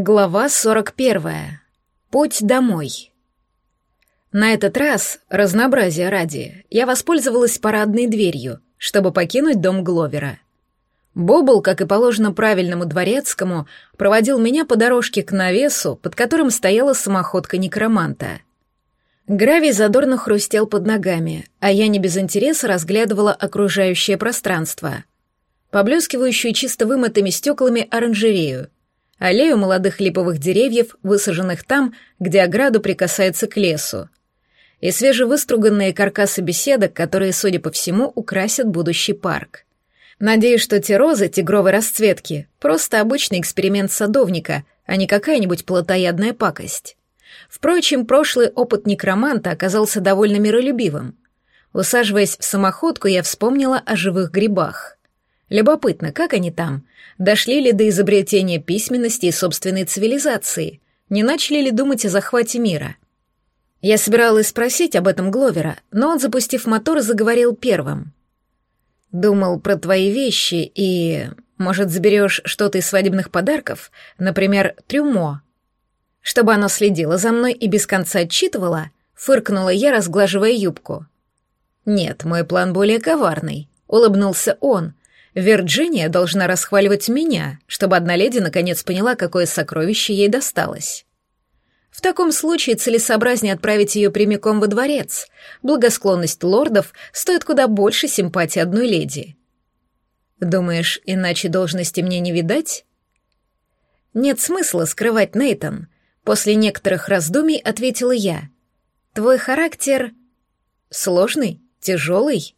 Глава 41. Путь домой. На этот раз, разнообразия ради, я воспользовалась парадной дверью, чтобы покинуть дом Гловера. Бобл, как и положено правильному дворецкому, проводил меня по дорожке к навесу, под которым стояла самоходка некроманта. Гравий задорно хрустел под ногами, а я не без интереса разглядывала окружающее пространство. Поблескивающую чисто вымытыми стеклами оранжерею — аллею молодых липовых деревьев, высаженных там, где ограду прикасается к лесу, и свежевыструганные каркасы беседок, которые, судя по всему, украсят будущий парк. Надеюсь, что те розы тигровой расцветки — просто обычный эксперимент садовника, а не какая-нибудь плотоядная пакость. Впрочем, прошлый опыт некроманта оказался довольно миролюбивым. Усаживаясь в самоходку, я вспомнила о живых грибах. Любопытно, как они там? Дошли ли до изобретения письменности и собственной цивилизации? Не начали ли думать о захвате мира? Я собиралась спросить об этом Гловера, но он, запустив мотор, заговорил первым. «Думал про твои вещи и... Может, заберешь что-то из свадебных подарков? Например, трюмо?» Чтобы оно следило за мной и без конца отчитывало, фыркнула я, разглаживая юбку. «Нет, мой план более коварный», — улыбнулся он, Вирджиния должна расхваливать меня, чтобы одна леди наконец поняла, какое сокровище ей досталось. В таком случае целесообразнее отправить ее прямиком во дворец. Благосклонность лордов стоит куда больше симпатии одной леди. Думаешь, иначе должности мне не видать? Нет смысла скрывать Нейтон. После некоторых раздумий ответила я. Твой характер сложный, тяжелый.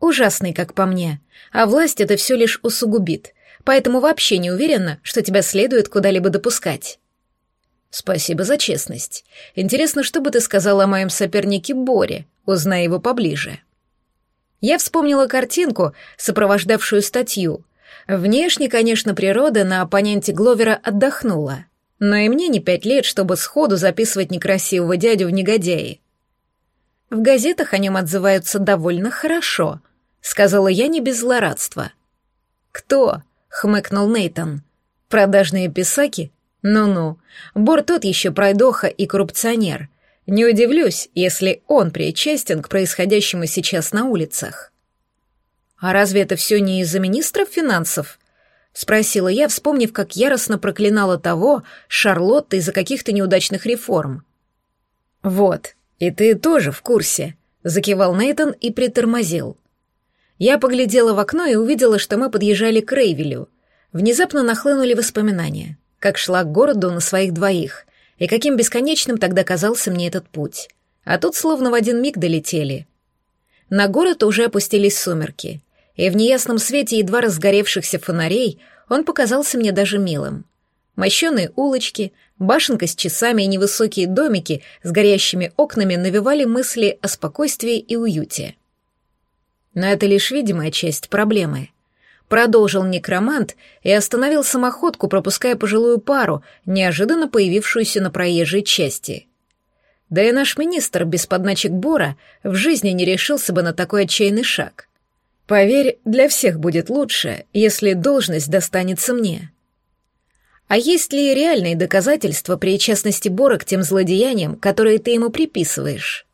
Ужасный, как по мне. А власть это все лишь усугубит. Поэтому вообще не уверена, что тебя следует куда-либо допускать. Спасибо за честность. Интересно, что бы ты сказала о моем сопернике Боре, узная его поближе. Я вспомнила картинку, сопровождавшую статью. Внешне, конечно, природа на оппоненте Гловера отдохнула. Но и мне не пять лет, чтобы сходу записывать некрасивого дядю в негодяи. В газетах о нем отзываются довольно хорошо —— сказала я не без злорадства. «Кто?» — хмыкнул Нейтон. «Продажные писаки? Ну-ну. Бор тот еще пройдоха и коррупционер. Не удивлюсь, если он причастен к происходящему сейчас на улицах». «А разве это все не из-за министров финансов?» — спросила я, вспомнив, как яростно проклинала того, Шарлотта, из-за каких-то неудачных реформ. «Вот, и ты тоже в курсе», — закивал Нейтон и притормозил. Я поглядела в окно и увидела, что мы подъезжали к Рейвелю. Внезапно нахлынули воспоминания, как шла к городу на своих двоих, и каким бесконечным тогда казался мне этот путь. А тут словно в один миг долетели. На город уже опустились сумерки, и в неясном свете едва разгоревшихся фонарей он показался мне даже милым. Мощеные улочки, башенка с часами и невысокие домики с горящими окнами навевали мысли о спокойствии и уюте. Но это лишь видимая часть проблемы. Продолжил некромант и остановил самоходку, пропуская пожилую пару, неожиданно появившуюся на проезжей части. Да и наш министр без подначек Бора в жизни не решился бы на такой отчаянный шаг. Поверь, для всех будет лучше, если должность достанется мне. А есть ли реальные доказательства причастности Бора к тем злодеяниям, которые ты ему приписываешь?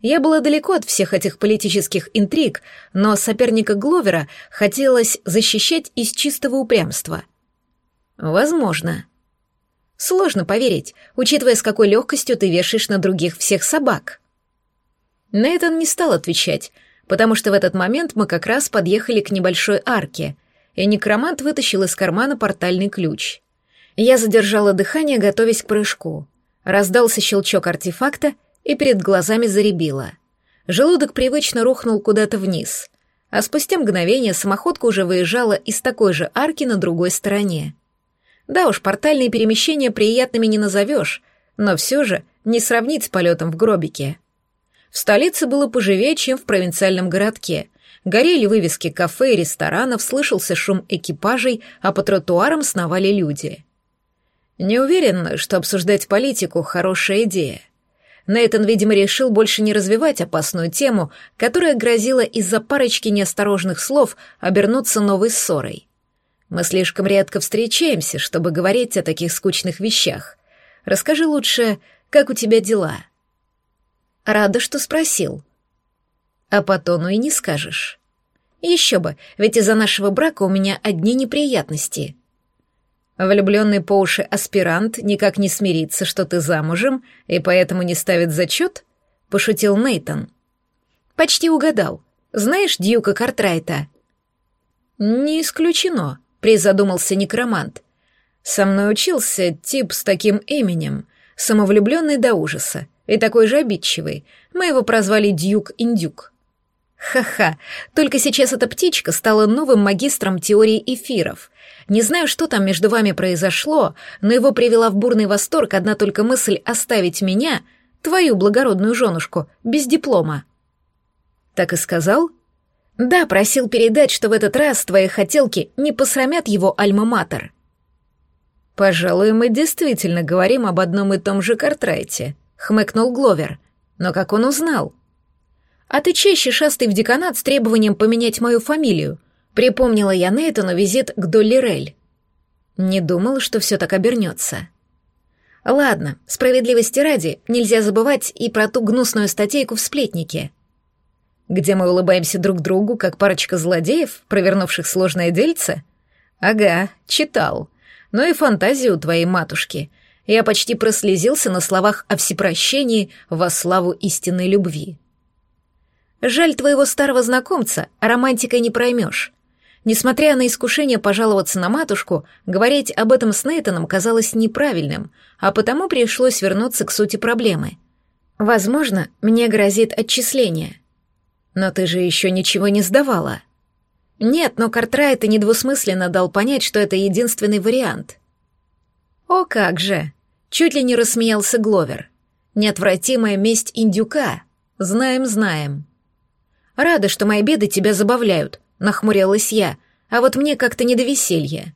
Я была далеко от всех этих политических интриг, но соперника Гловера хотелось защищать из чистого упрямства. Возможно. Сложно поверить, учитывая, с какой легкостью ты вешаешь на других всех собак. Нейтан не стал отвечать, потому что в этот момент мы как раз подъехали к небольшой арке, и некромант вытащил из кармана портальный ключ. Я задержала дыхание, готовясь к прыжку. Раздался щелчок артефакта — и перед глазами заребило. Желудок привычно рухнул куда-то вниз, а спустя мгновение самоходка уже выезжала из такой же арки на другой стороне. Да уж, портальные перемещения приятными не назовешь, но все же не сравнить с полетом в гробике. В столице было поживее, чем в провинциальном городке. Горели вывески кафе и ресторанов, слышался шум экипажей, а по тротуарам сновали люди. Не уверен, что обсуждать политику — хорошая идея. Нейтан, видимо, решил больше не развивать опасную тему, которая грозила из-за парочки неосторожных слов обернуться новой ссорой. Мы слишком редко встречаемся, чтобы говорить о таких скучных вещах. Расскажи лучше, как у тебя дела?» «Рада, что спросил». «А по тону и не скажешь». «Еще бы, ведь из-за нашего брака у меня одни неприятности». Влюбленный по уши аспирант никак не смирится, что ты замужем, и поэтому не ставит зачет? Пошутил Нейтон. Почти угадал. Знаешь Дьюка Картрайта? Не исключено, призадумался некромант. Со мной учился тип с таким именем, самовлюбленный до ужаса и такой же обидчивый. Мы его прозвали Дьюк-Индюк. Ха-ха, только сейчас эта птичка стала новым магистром теории эфиров. Не знаю, что там между вами произошло, но его привела в бурный восторг одна только мысль оставить меня, твою благородную женушку, без диплома. Так и сказал? Да, просил передать, что в этот раз твои хотелки не посрамят его альма-матер. Пожалуй, мы действительно говорим об одном и том же Картрайте, хмыкнул Гловер. Но как он узнал? «А ты чаще шастай в деканат с требованием поменять мою фамилию», припомнила я Нейтану визит к Долли Рель. Не думал, что все так обернется. Ладно, справедливости ради, нельзя забывать и про ту гнусную статейку в «Сплетнике», где мы улыбаемся друг другу, как парочка злодеев, провернувших сложное дельце? Ага, читал. Ну и фантазию твоей матушки. Я почти прослезился на словах о всепрощении во славу истинной любви. Жаль твоего старого знакомца, романтикой не проймешь. Несмотря на искушение пожаловаться на матушку, говорить об этом с Нейтаном казалось неправильным, а потому пришлось вернуться к сути проблемы. Возможно, мне грозит отчисление. Но ты же еще ничего не сдавала. Нет, но Картрайт и недвусмысленно дал понять, что это единственный вариант. О как же! Чуть ли не рассмеялся Гловер. Неотвратимая месть индюка. Знаем, знаем. Рада, что мои беды тебя забавляют, нахмурилась я, а вот мне как-то не до веселья.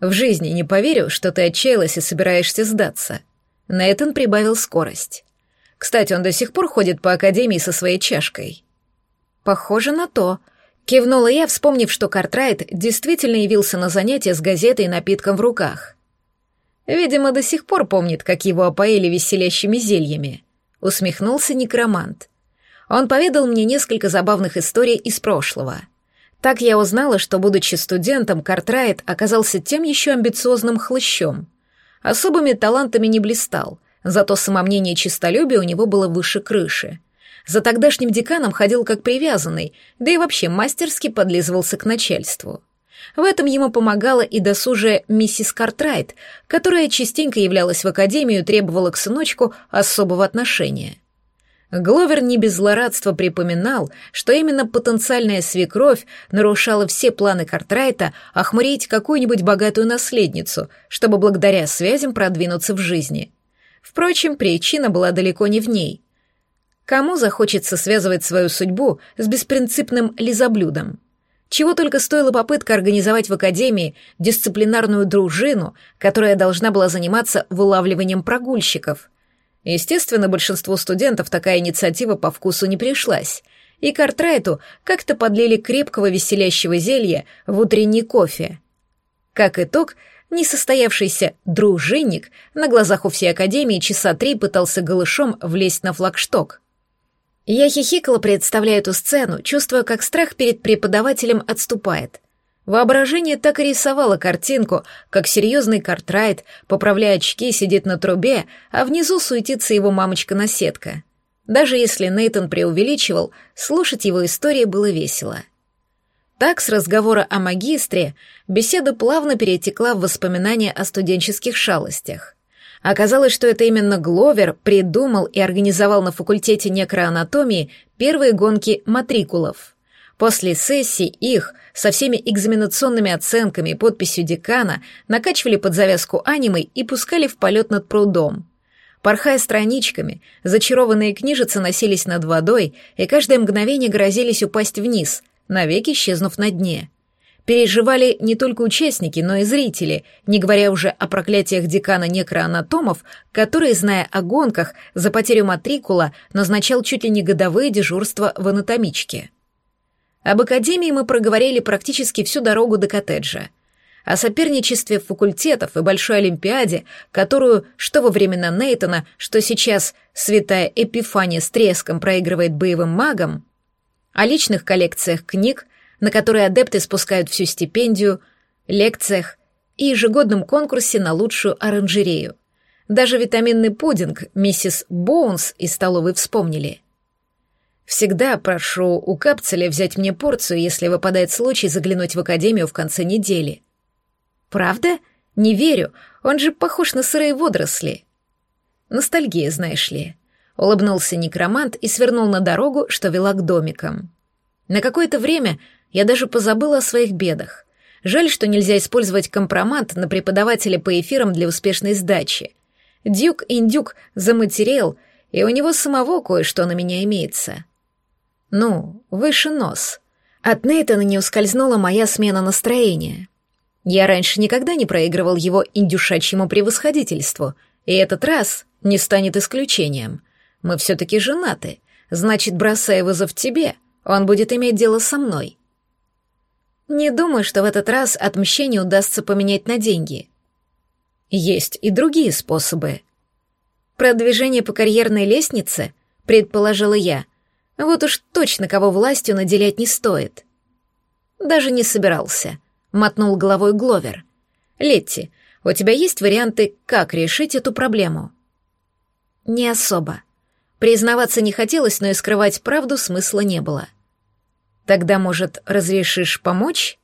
В жизни не поверю, что ты отчаялась и собираешься сдаться. Нейтан прибавил скорость. Кстати, он до сих пор ходит по академии со своей чашкой. Похоже на то. Кивнула я, вспомнив, что Картрайт действительно явился на занятия с газетой и напитком в руках. Видимо, до сих пор помнит, как его опоили веселящими зельями. Усмехнулся некромант. Он поведал мне несколько забавных историй из прошлого. Так я узнала, что, будучи студентом, Картрайт оказался тем еще амбициозным хлыщом. Особыми талантами не блистал, зато самомнение и честолюбие у него было выше крыши. За тогдашним деканом ходил как привязанный, да и вообще мастерски подлизывался к начальству. В этом ему помогала и досужая миссис Картрайт, которая частенько являлась в академию и требовала к сыночку особого отношения. Гловер не без злорадства припоминал, что именно потенциальная свекровь нарушала все планы Картрайта охмурить какую-нибудь богатую наследницу, чтобы благодаря связям продвинуться в жизни. Впрочем, причина была далеко не в ней. Кому захочется связывать свою судьбу с беспринципным лизоблюдом? Чего только стоила попытка организовать в Академии дисциплинарную дружину, которая должна была заниматься вылавливанием прогульщиков — Естественно, большинству студентов такая инициатива по вкусу не пришлась, и Картрайту как-то подлили крепкого веселящего зелья в утренний кофе. Как итог, несостоявшийся дружинник на глазах у всей Академии часа три пытался голышом влезть на флагшток. Я хихикала, представляя эту сцену, чувствуя, как страх перед преподавателем отступает. Воображение так и рисовало картинку, как серьезный Картрайт, поправляя очки, сидит на трубе, а внизу суетится его мамочка-наседка. Даже если Нейтон преувеличивал, слушать его истории было весело. Так, с разговора о магистре, беседа плавно перетекла в воспоминания о студенческих шалостях. Оказалось, что это именно Гловер придумал и организовал на факультете некроанатомии первые гонки матрикулов — После сессий их со всеми экзаменационными оценками и подписью декана накачивали под завязку анимой и пускали в полет над прудом. Порхая страничками, зачарованные книжицы носились над водой и каждое мгновение грозились упасть вниз, навеки исчезнув на дне. Переживали не только участники, но и зрители, не говоря уже о проклятиях декана некроанатомов, который, зная о гонках, за потерю матрикула назначал чуть ли не годовые дежурства в анатомичке. Об академии мы проговорили практически всю дорогу до коттеджа — о соперничестве факультетов и большой олимпиаде, которую что во времена Нейтона, что сейчас святая Эпифания с треском проигрывает боевым магам, о личных коллекциях книг, на которые адепты спускают всю стипендию, лекциях и ежегодном конкурсе на лучшую оранжерею. Даже витаминный пудинг миссис Боунс из столовой вспомнили. Всегда прошу у капцеля взять мне порцию, если выпадает случай заглянуть в академию в конце недели. Правда? Не верю, он же похож на сырые водоросли. Ностальгия, знаешь ли. Улыбнулся некромант и свернул на дорогу, что вела к домикам. На какое-то время я даже позабыла о своих бедах. Жаль, что нельзя использовать компромат на преподавателя по эфирам для успешной сдачи. Дюк-индюк заматерел, и у него самого кое-что на меня имеется. Ну, выше нос. От Нейтана не ускользнула моя смена настроения. Я раньше никогда не проигрывал его индюшачьему превосходительству, и этот раз не станет исключением. Мы все-таки женаты, значит, бросая вызов тебе, он будет иметь дело со мной. Не думаю, что в этот раз отмщение удастся поменять на деньги. Есть и другие способы. Продвижение по карьерной лестнице, предположила я, вот уж точно кого властью наделять не стоит. Даже не собирался, мотнул головой Гловер. Летти, у тебя есть варианты, как решить эту проблему? Не особо. Признаваться не хотелось, но и скрывать правду смысла не было. Тогда, может, разрешишь помочь?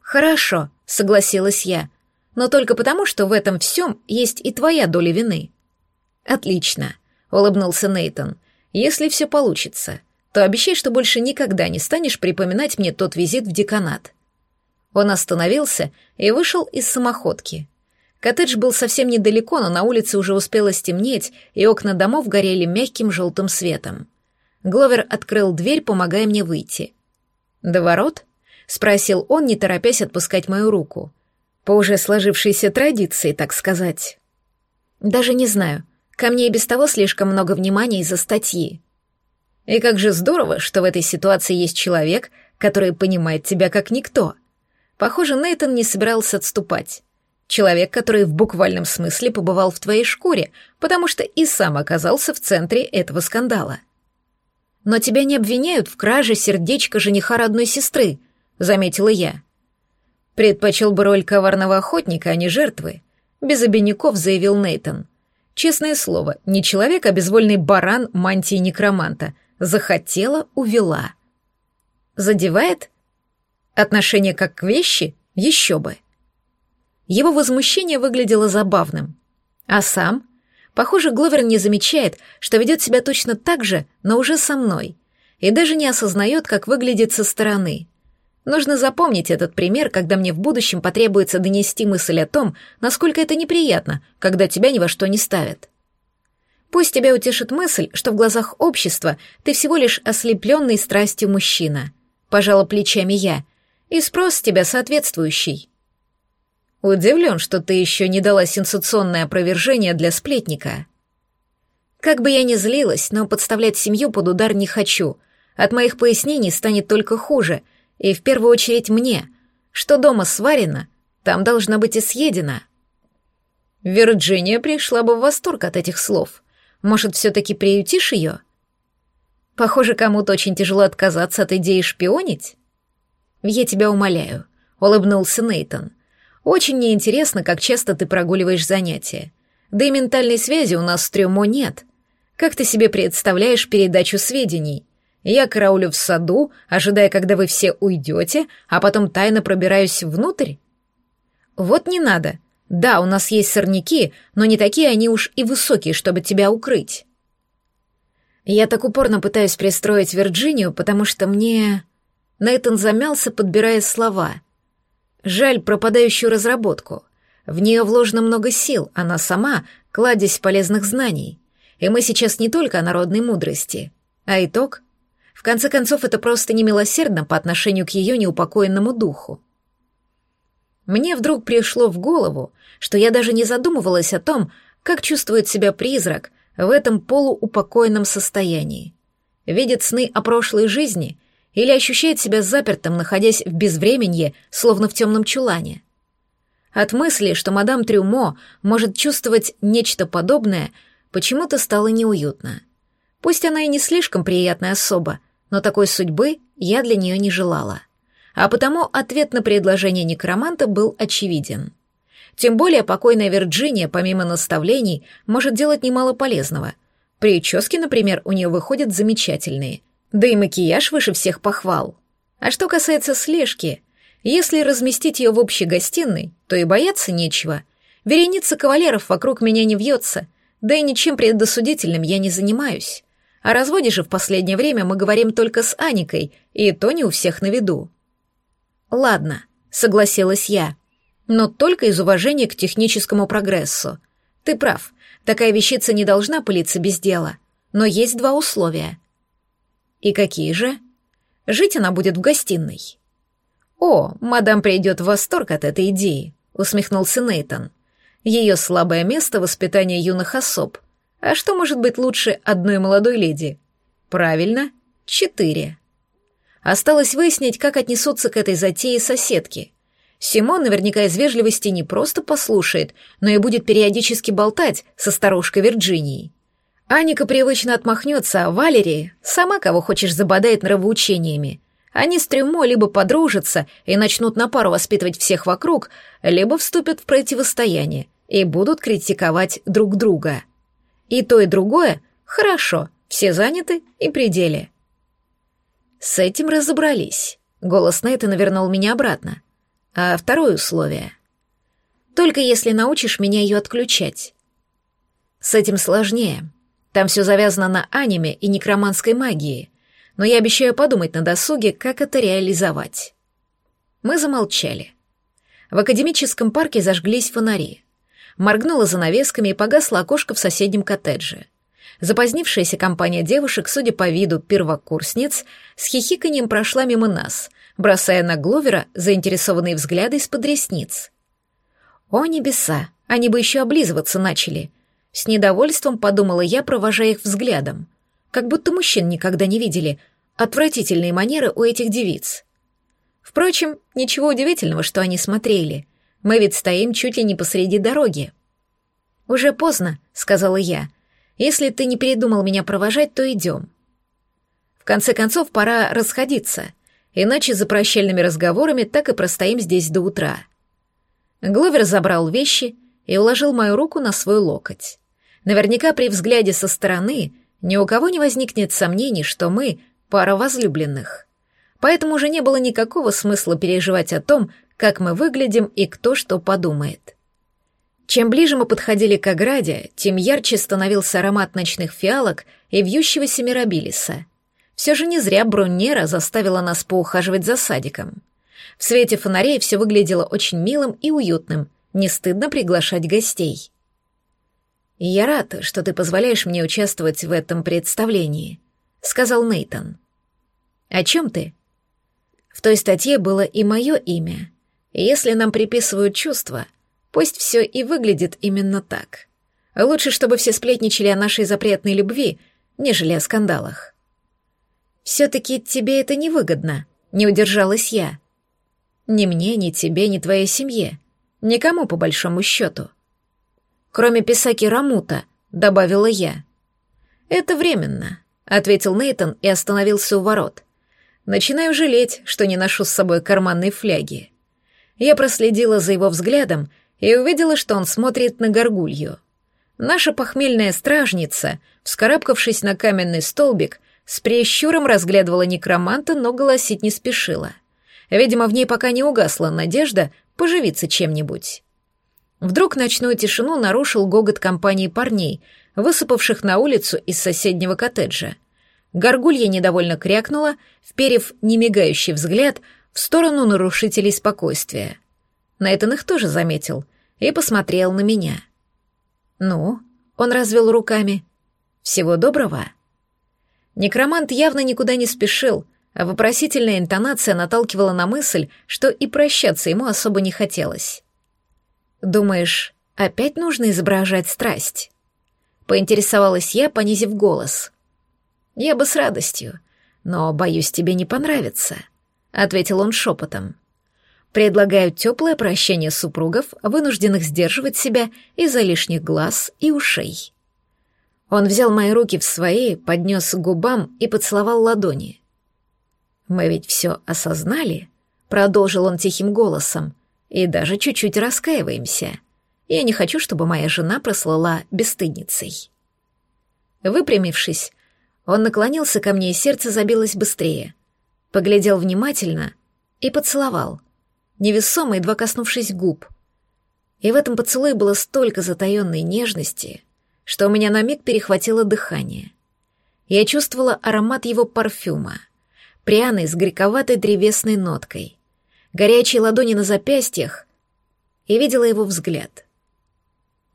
Хорошо, согласилась я, но только потому, что в этом всем есть и твоя доля вины. Отлично, улыбнулся Нейтон. Если все получится, то обещай, что больше никогда не станешь припоминать мне тот визит в деканат. Он остановился и вышел из самоходки. Коттедж был совсем недалеко, но на улице уже успело стемнеть, и окна домов горели мягким желтым светом. Гловер открыл дверь, помогая мне выйти. «До ворот?» — спросил он, не торопясь отпускать мою руку. По уже сложившейся традиции, так сказать. «Даже не знаю», Ко мне и без того слишком много внимания из-за статьи. И как же здорово, что в этой ситуации есть человек, который понимает тебя как никто. Похоже, Нейтон не собирался отступать. Человек, который в буквальном смысле побывал в твоей шкуре, потому что и сам оказался в центре этого скандала. «Но тебя не обвиняют в краже сердечка жениха родной сестры», — заметила я. «Предпочел бы роль коварного охотника, а не жертвы», — без обиняков заявил Нейтон. Честное слово, не человек, а безвольный баран мантии некроманта. Захотела, увела. Задевает? Отношение как к вещи? Еще бы. Его возмущение выглядело забавным. А сам? Похоже, Гловер не замечает, что ведет себя точно так же, но уже со мной, и даже не осознает, как выглядит со стороны. Нужно запомнить этот пример, когда мне в будущем потребуется донести мысль о том, насколько это неприятно, когда тебя ни во что не ставят. Пусть тебя утешит мысль, что в глазах общества ты всего лишь ослепленный страстью мужчина. Пожала плечами я. И спрос с тебя соответствующий. Удивлен, что ты еще не дала сенсационное опровержение для сплетника. Как бы я ни злилась, но подставлять семью под удар не хочу. От моих пояснений станет только хуже — и в первую очередь мне. Что дома сварено, там должно быть и съедено. Вирджиния пришла бы в восторг от этих слов. Может, все-таки приютишь ее? Похоже, кому-то очень тяжело отказаться от идеи шпионить. Я тебя умоляю, улыбнулся Нейтон. Очень мне интересно, как часто ты прогуливаешь занятия. Да и ментальной связи у нас с трюмо нет. Как ты себе представляешь передачу сведений? Я караулю в саду, ожидая, когда вы все уйдете, а потом тайно пробираюсь внутрь? Вот не надо. Да, у нас есть сорняки, но не такие они уж и высокие, чтобы тебя укрыть. Я так упорно пытаюсь пристроить Вирджинию, потому что мне... Нейтан замялся, подбирая слова. Жаль пропадающую разработку. В нее вложено много сил, она сама — кладезь полезных знаний. И мы сейчас не только о народной мудрости. А итог конце концов, это просто немилосердно по отношению к ее неупокоенному духу. Мне вдруг пришло в голову, что я даже не задумывалась о том, как чувствует себя призрак в этом полуупокоенном состоянии. Видит сны о прошлой жизни или ощущает себя запертым, находясь в безвременье, словно в темном чулане. От мысли, что мадам Трюмо может чувствовать нечто подобное, почему-то стало неуютно. Пусть она и не слишком приятная особа, но такой судьбы я для нее не желала. А потому ответ на предложение некроманта был очевиден. Тем более покойная Вирджиния, помимо наставлений, может делать немало полезного. Прически, например, у нее выходят замечательные. Да и макияж выше всех похвал. А что касается слежки, если разместить ее в общей гостиной, то и бояться нечего. Вереница кавалеров вокруг меня не вьется, да и ничем предосудительным я не занимаюсь. О разводе же в последнее время мы говорим только с Аникой, и то не у всех на виду. Ладно, согласилась я, но только из уважения к техническому прогрессу. Ты прав, такая вещица не должна пылиться без дела, но есть два условия. И какие же? Жить она будет в гостиной. «О, мадам придет в восторг от этой идеи», — усмехнулся Нейтон. «Ее слабое место — воспитание юных особ. А что может быть лучше одной молодой леди?» «Правильно, четыре». Осталось выяснить, как отнесутся к этой затее соседки. Симон наверняка из вежливости не просто послушает, но и будет периодически болтать со старушкой Вирджинией. Аника привычно отмахнется, а Валерия сама кого хочешь забодает нравоучениями. Они с Трюмо либо подружатся и начнут на пару воспитывать всех вокруг, либо вступят в противостояние и будут критиковать друг друга. И то, и другое хорошо, все заняты и пределе. С этим разобрались. Голос Нейтана вернул меня обратно. А второе условие. Только если научишь меня ее отключать. С этим сложнее. Там все завязано на аниме и некроманской магии но я обещаю подумать на досуге, как это реализовать. Мы замолчали. В академическом парке зажглись фонари. Моргнула занавесками и погасла окошко в соседнем коттедже. Запозднившаяся компания девушек, судя по виду первокурсниц, с хихиканием прошла мимо нас, бросая на Гловера заинтересованные взгляды из-под ресниц. «О небеса! Они бы еще облизываться начали!» С недовольством подумала я, провожая их взглядом как будто мужчин никогда не видели. Отвратительные манеры у этих девиц. Впрочем, ничего удивительного, что они смотрели. Мы ведь стоим чуть ли не посреди дороги. «Уже поздно», — сказала я. «Если ты не передумал меня провожать, то идем». В конце концов, пора расходиться, иначе за прощальными разговорами так и простоим здесь до утра. Гловер забрал вещи и уложил мою руку на свой локоть. Наверняка при взгляде со стороны ни у кого не возникнет сомнений, что мы — пара возлюбленных. Поэтому уже не было никакого смысла переживать о том, как мы выглядим и кто что подумает. Чем ближе мы подходили к ограде, тем ярче становился аромат ночных фиалок и вьющегося мирабилиса. Все же не зря Бруннера заставила нас поухаживать за садиком. В свете фонарей все выглядело очень милым и уютным, не стыдно приглашать гостей. Я рад, что ты позволяешь мне участвовать в этом представлении, сказал Нейтон. О чем ты? В той статье было и мое имя. Если нам приписывают чувства, пусть все и выглядит именно так. Лучше, чтобы все сплетничали о нашей запретной любви, нежели о скандалах. Все-таки тебе это невыгодно, не удержалась я. Ни мне, ни тебе, ни твоей семье. Никому, по большому счету кроме Писаки Рамута», — добавила я. «Это временно», — ответил Нейтон и остановился у ворот. «Начинаю жалеть, что не ношу с собой карманной фляги». Я проследила за его взглядом и увидела, что он смотрит на горгулью. Наша похмельная стражница, вскарабкавшись на каменный столбик, с прищуром разглядывала некроманта, но голосить не спешила. Видимо, в ней пока не угасла надежда поживиться чем-нибудь. Вдруг ночную тишину нарушил гогот компании парней, высыпавших на улицу из соседнего коттеджа. Горгулья недовольно крякнула, вперев немигающий взгляд в сторону нарушителей спокойствия. Найтан их тоже заметил и посмотрел на меня. «Ну?» — он развел руками. «Всего доброго?» Некромант явно никуда не спешил, а вопросительная интонация наталкивала на мысль, что и прощаться ему особо не хотелось. «Думаешь, опять нужно изображать страсть?» Поинтересовалась я, понизив голос. «Я бы с радостью, но, боюсь, тебе не понравится», — ответил он шепотом. «Предлагаю теплое прощение супругов, вынужденных сдерживать себя из-за лишних глаз и ушей». Он взял мои руки в свои, поднес к губам и поцеловал ладони. «Мы ведь все осознали», — продолжил он тихим голосом, «и даже чуть-чуть раскаиваемся. Я не хочу, чтобы моя жена прослала бесстыдницей». Выпрямившись, он наклонился ко мне, и сердце забилось быстрее. Поглядел внимательно и поцеловал, невесомо едва коснувшись губ. И в этом поцелуе было столько затаённой нежности, что у меня на миг перехватило дыхание. Я чувствовала аромат его парфюма, пряный с горьковатой древесной ноткой, горячие ладони на запястьях, и видела его взгляд.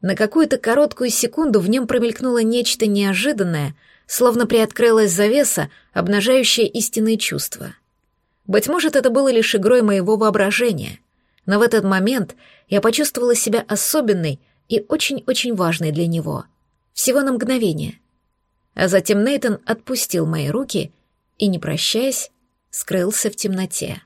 На какую-то короткую секунду в нем промелькнуло нечто неожиданное, словно приоткрылась завеса, обнажающая истинные чувства. Быть может, это было лишь игрой моего воображения, но в этот момент я почувствовала себя особенной и очень-очень важной для него. Всего на мгновение. А затем Нейтон отпустил мои руки и, не прощаясь, скрылся в темноте.